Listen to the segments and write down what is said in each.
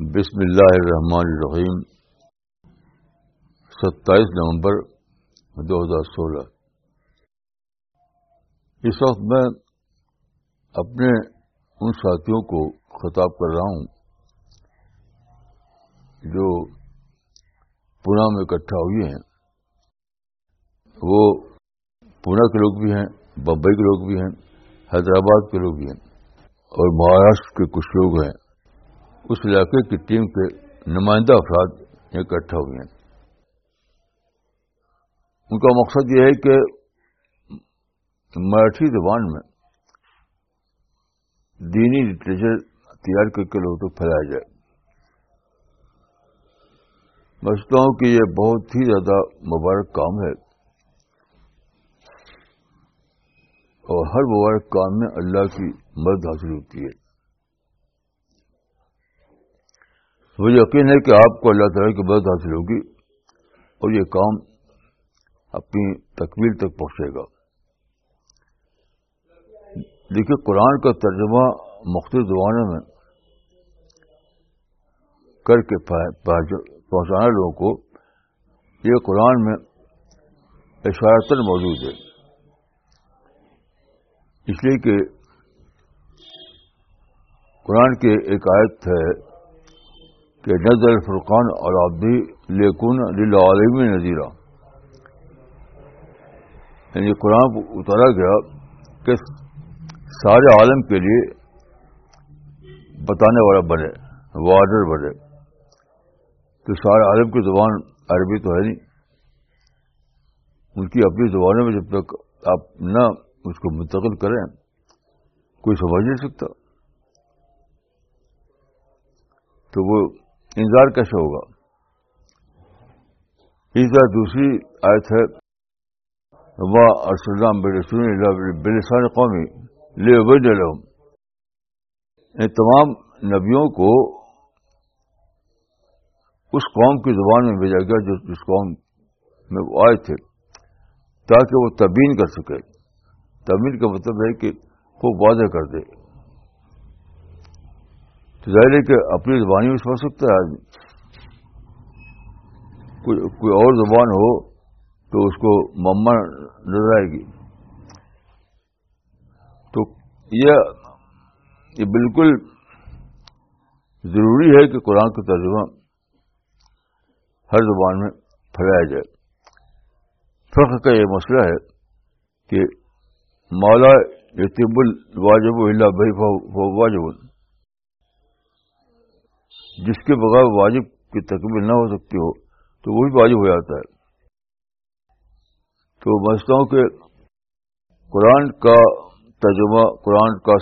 بسم اللہ الرحمن الرحیم۔ ستائیس نومبر دو ہزار سولہ۔ اس وقت میں اپنے ان ساتھیوں کو خطاب کر رہا ہوں جو پونا میں اکٹھا ہوئے ہیں۔ وہ پونا کے لوگ بھی ہیں، بمبئی کے لوگ بھی ہیں، حیدرآباد کے لوگ بھی ہیں اور مہاراشٹر کے کچھ لوگ ہیں۔ اس علاقے کی ٹیم کے نمائندہ افراد اکٹھا ہوئے ہیں۔ ان کا مقصد یہ ہے کہ مراٹھی زبان میں دینی لٹریچر تیار کر کے لوگوں تک پھیلایا جائے۔ میں سمجھتا ہوں کہ یہ بہت ہی زیادہ مبارک کام ہے۔ اور ہر مبارک کام میں اللہ کی مدد حاصل ہوتی ہے۔ مجھے یقین ہے کہ آپ کو اللہ تعالیٰ کی مدد حاصل ہوگی اور یہ کام اپنی تکمیل تک پہنچے گا۔ دیکھیے، قرآن کا ترجمہ مختلف زبانوں میں کر کے پہنچانا لوگوں کو یہ قرآن میں اشارتن موجود ہے۔ اس لیے کہ قرآن کے ایک آیت ہے۔ کہ نظر الفرقان اور آپ بھی لیکن للعالمی نظیرہ یعنی قرآن اتارا گیا کہ سارے عالم کے لیے بتانے والا بنے وارڈر بنے۔ تو سارے عالم کی زبان عربی تو ہے نہیں۔ ان کی اپنی زبانوں میں جب تک آپ نہ اس کو منتقل کریں، کوئی سمجھ نہیں سکتا۔ تو وہ انتظار کیسے ہوگا؟ اس طرح دوسری آیت ہے واہ ارسلام بلسان قومی لے لم ان تمام نبیوں کو اس قوم کی زبان میں بھیجا گیا جو جس قوم میں وہ آئے تھے، تاکہ وہ تبین کر سکے۔ تبین کا مطلب ہے کہ خوب واضح کر دے۔ تو ظاہر ہے کہ اپنی زبانی میں سمجھ سکتا ہے۔ آدمی کوئی اور زبان ہو تو اس کو مما نظر آئے گی۔ تو یہ بالکل ضروری ہے کہ قرآن کا ترجمہ ہر زبان میں پھیلایا جائے۔ فرق کا یہ مسئلہ ہے کہ مولا یتیب الواجب اللہ بھائی واجب۔ جس کے بغیر واجب کی تکمیل نہ ہو سکتی ہو، تو وہ بھی واجب ہو جاتا ہے۔ تو سمجھتا ہوں کہ قرآن کا ترجمہ، قرآن کا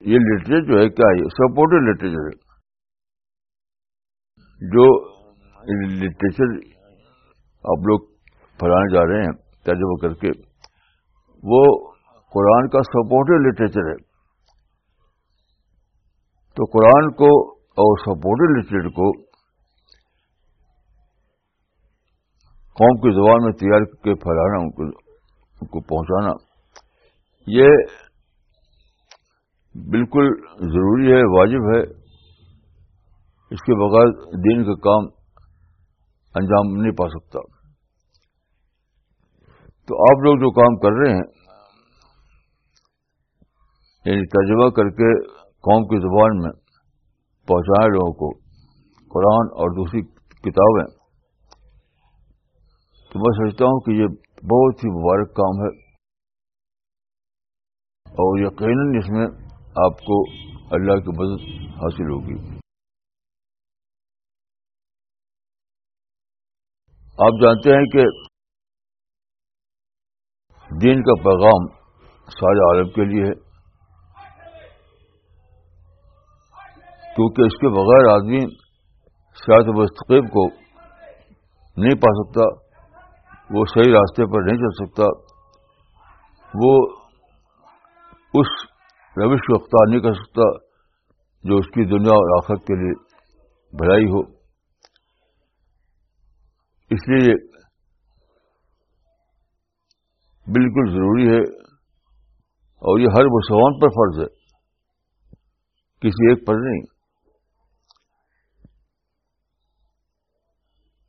یہ لٹریچر جو ہے، کیا ہے؟ سپورٹڈ لٹریچر ہے۔ جو لٹریچر آپ لوگ پھیلانے جا رہے ہیں، ترجمہ کر کے، وہ قرآن کا سپورٹڈ لٹریچر ہے۔ تو قرآن کو اور سپورٹڈ لٹریچر کو قوم کی زبان میں تیار کے پھیلانا، ان کو پہنچانا، یہ بالکل ضروری ہے، واجب ہے۔ اس کے بغیر دین کا کام انجام نہیں پا سکتا۔ تو آپ لوگ جو کام کر رہے ہیں یعنی ترجمہ کر کے قوم کی زبان میں پہنچائیں لوگوں کو قرآن اور دوسری کتابیں۔ تو میں سمجھتا ہوں کہ یہ بہت ہی مبارک کام ہے۔ اور یقیناً اس میں آپ کو اللہ کی مدد حاصل ہوگی۔ آپ جانتے ہیں کہ دین کا پیغام سارے عالم کے لیے ہے۔ کیونکہ اس کے بغیر آدمی سیاحت مستقب کو نہیں پا سکتا، وہ صحیح راستے پر نہیں چل سکتا۔ وہ اس روش کو اختیار نہیں کر سکتا جو اس کی دنیا اور آخرت کے لیے بھلائی ہو۔ اس لیے بالکل ضروری ہے اور یہ ہر مسلمان پر فرض ہے، کسی ایک پر نہیں۔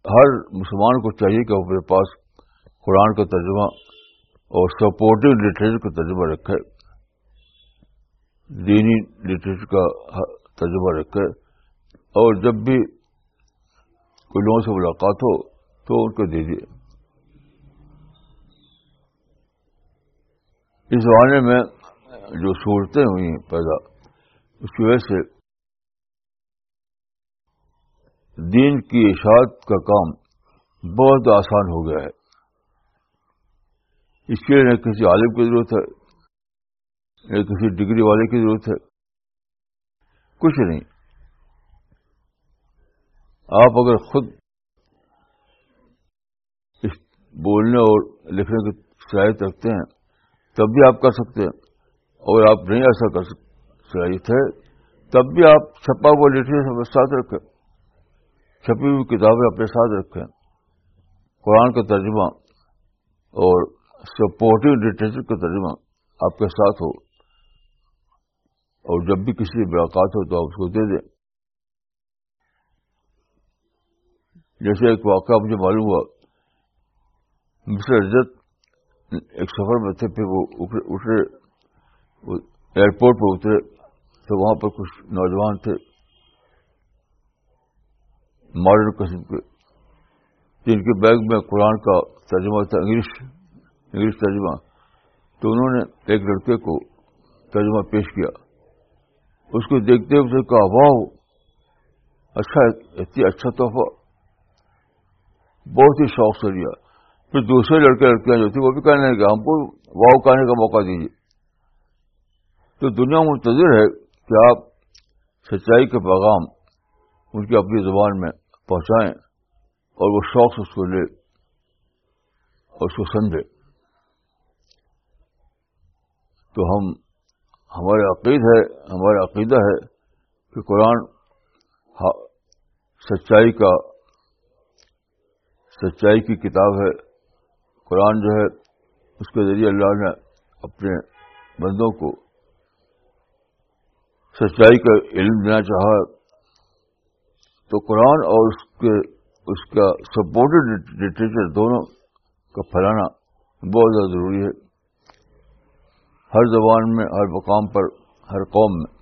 ہر مسلمان کو چاہیے کہ اپنے پاس قرآن کا ترجمہ اور سپورٹو لٹریچر کا ترجمہ رکھے، دینی لٹریچر کا ترجمہ رکھے۔ اور جب بھی کوئی لوگوں سے ملاقات ہو تو ان کو دیجیے اس زمانے میں جو صورتیں ہوئی ہیں پیدا، اس کی وجہ سے دین کی اشاعت کا کام بہت آسان ہو گیا ہے۔ اس کے لیے نہ کسی عالم کی ضرورت ہے، نہ کسی ڈگری والے کی ضرورت ہے۔ کچھ نہیں۔ آپ اگر خود بولنے اور لکھنے کی صلاحیت رکھتے ہیں، تب بھی آپ کر سکتے ہیں۔ اور آپ نہیں ایسا کر صلاحیت ہے، تب بھی آپ چھپا ہوا لٹریچر ساتھ رکھیں۔ چھپی ہوئی کتابیں اپنے ساتھ رکھیں۔ قرآن کا ترجمہ اور سپورٹو لٹریچر کا ترجمہ آپ کے ساتھ ہو۔ اور جب بھی کسی ملاقات ہو تو آپ اس کو دے دیں۔ جیسے ایک واقعہ مجھے معلوم ہوا۔ مسٹر عزت ایک سفر میں تھے، پھر وہ اترے ایئرپورٹ پہ اترے تو وہاں پر کچھ نوجوان تھے۔ ماڈرن قسم کے، جن کے بیگ میں قرآن کا ترجمہ تھا، انگلش انگلش ترجمہ۔ تو انہوں نے ایک لڑکے کو ترجمہ پیش کیا۔ اس کو دیکھتے ہوئے کہا واہ اچھا اتنی اچھا تحفہ۔ بہت ہی شوق سے لیا۔ پھر دوسرے لڑکے، لڑکیاں جو تھیں، وہ بھی کہنے لگے، ہم کو واؤ کہنے کا موقع دیجیے۔ تو دنیا منتظر ہے کہ آپ سچائی کے پیغام ان کی اپنی زبان میں پہنچائیں اور وہ شوق سے اس کو لے اور اس کو سمجھے تو ہم ہمارے عقید ہے، ہمارا عقیدہ ہے کہ قرآن سچائی کا، سچائی کی کتاب ہے۔ قرآن جو ہے، اس کے ذریعے اللہ نے اپنے بندوں کو سچائی کا علم دینا چاہا۔ تو قرآن اور اس کے، اس کا سپورٹڈ لٹریچر دونوں کا پھیلانا بہت زیادہ ضروری ہے۔ ہر زبان میں، ہر مقام پر، ہر قوم میں۔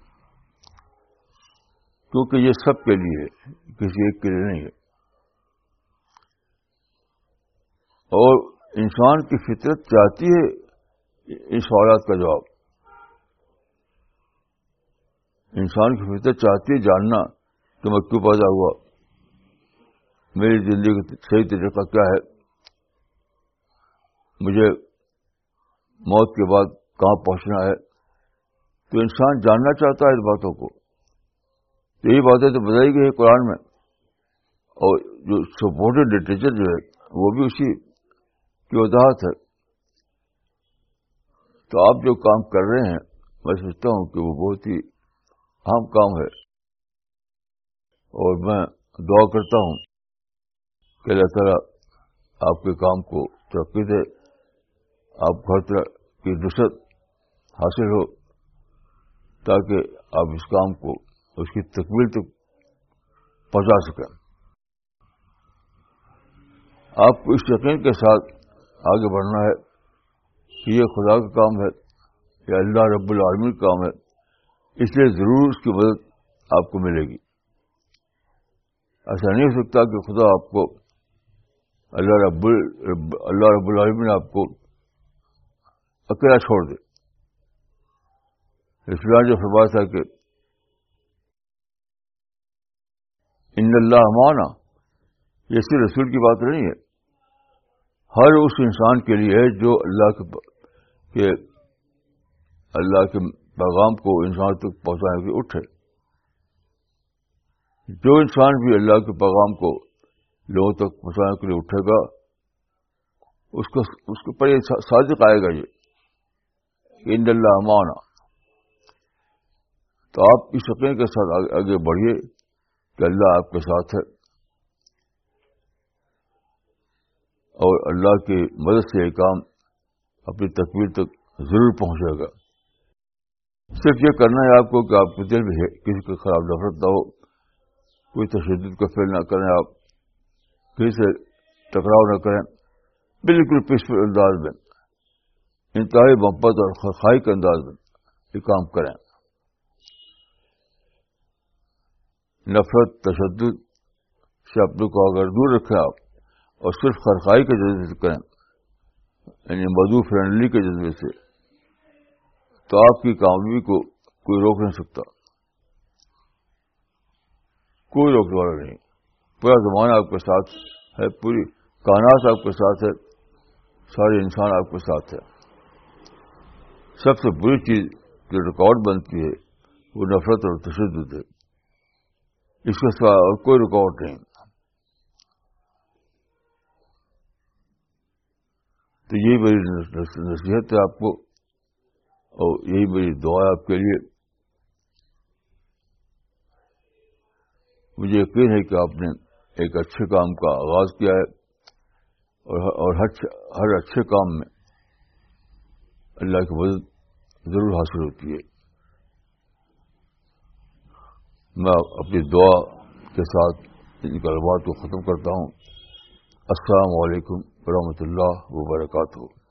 کیونکہ یہ سب کے لیے ہے، کسی ایک کے لیے نہیں ہے۔ اور انسان کی فطرت چاہتی ہے ان سوالات کا جواب۔ انسان کی فطرت چاہتی ہے جاننا۔ کہ میں کیوں پیدا ہوا۔ میری زندگی کا صحیح طریقہ کیا ہے؟ مجھے موت کے بعد کہاں پہنچنا ہے؟ تو انسان جاننا چاہتا ہے اس باتوں کو۔ یہی باتیں تو بتائی گئی ہے قرآن میں۔ اور جو سپورٹڈ لٹریچر جو ہے، وہ بھی اسی کی وضاحت ہے۔ تو آپ جو کام کر رہے ہیں، میں سوچتا ہوں کہ وہ بہت ہی اہم کام ہے۔ اور میں دعا کرتا ہوں کہ اللہ تعالیٰ آپ کے کام کو ترقی دے، آپ ہر طرح کی نصرت حاصل ہو، تاکہ آپ اس کام کو اس کی تکمیل تک پہنچا سکیں۔ آپ کو اس یقین کے ساتھ آگے بڑھنا ہے کہ یہ خدا کا کام ہے یا اللہ رب العالمین کا کام ہے، اس لیے ضرور اس کی مدد آپ کو ملے گی۔ ایسا نہیں ہو سکتا کہ خدا آپ کو اللہ رب اللہ رب العالمین آپ کو اکیلا چھوڑ دے۔ اسلام جو فرما تھا کہ ان اللہ مانا یہ صرف رسول کی بات نہیں ہے۔ ہر اس انسان کے لیے ہے جو اللہ کے اللہ کے پیغام کو انسان تک پہنچانے کی اٹھے۔ جو انسان بھی اللہ کے پیغام کو لوگوں تک پہنچانے کے لیے اٹھے گا، اس کو اس کے پر یہ صادق آئے گا یہ۔ ان اللہ مانا تو آپ اس یقین کے ساتھ آگے بڑھیے کہ اللہ آپ کے ساتھ ہے۔ اور اللہ کی مدد سے یہ کام اپنی تکویر تک ضرور پہنچے گا۔ صرف یہ کرنا ہے آپ کو کہ آپ کے دل میں کسی کو خراب نفرت نہ ہو۔ کوئی تشدد کا فیل نہ کریں آپ کسی سے ٹکراؤ نہ کریں، بالکل پیسفل انداز میں، انتہائی محبت اور خواہی کے انداز میں یہ کام کریں۔ نفرت، تشدد سے اپنے کو اگر دور رکھیں آپ اور صرف خرخائی کے جذبے سے کریں یعنی مدو فرینڈلی کے جذبے سے، تو آپ کی کامیابی کو کوئی روک نہیں سکتا۔ کوئی روکنے والا نہیں۔ پورا زمانہ آپ کے ساتھ ہے، پوری کائنات آپ کے ساتھ ہے سارے انسان آپ کے ساتھ ہے۔ سب سے بری چیز جو ریکارڈ بنتی ہے، وہ نفرت اور تشدد ہے۔ اس کے سوا اور کوئی رکاوٹ نہیں۔ تو یہی میری نصیحت ہے آپ کو، اور یہی میری دعا آپ کے لیے۔ مجھے یقین ہے کہ آپ نے ایک اچھے کام کا آغاز کیا ہے اور ہر اچھے کام میں اللہ کی مدد ضرور حاصل ہوتی ہے۔ میں اپنی دعا کے ساتھ ان کلمات کو ختم کرتا ہوں۔ السلام علیکم ورحمۃ اللہ وبرکاتہ۔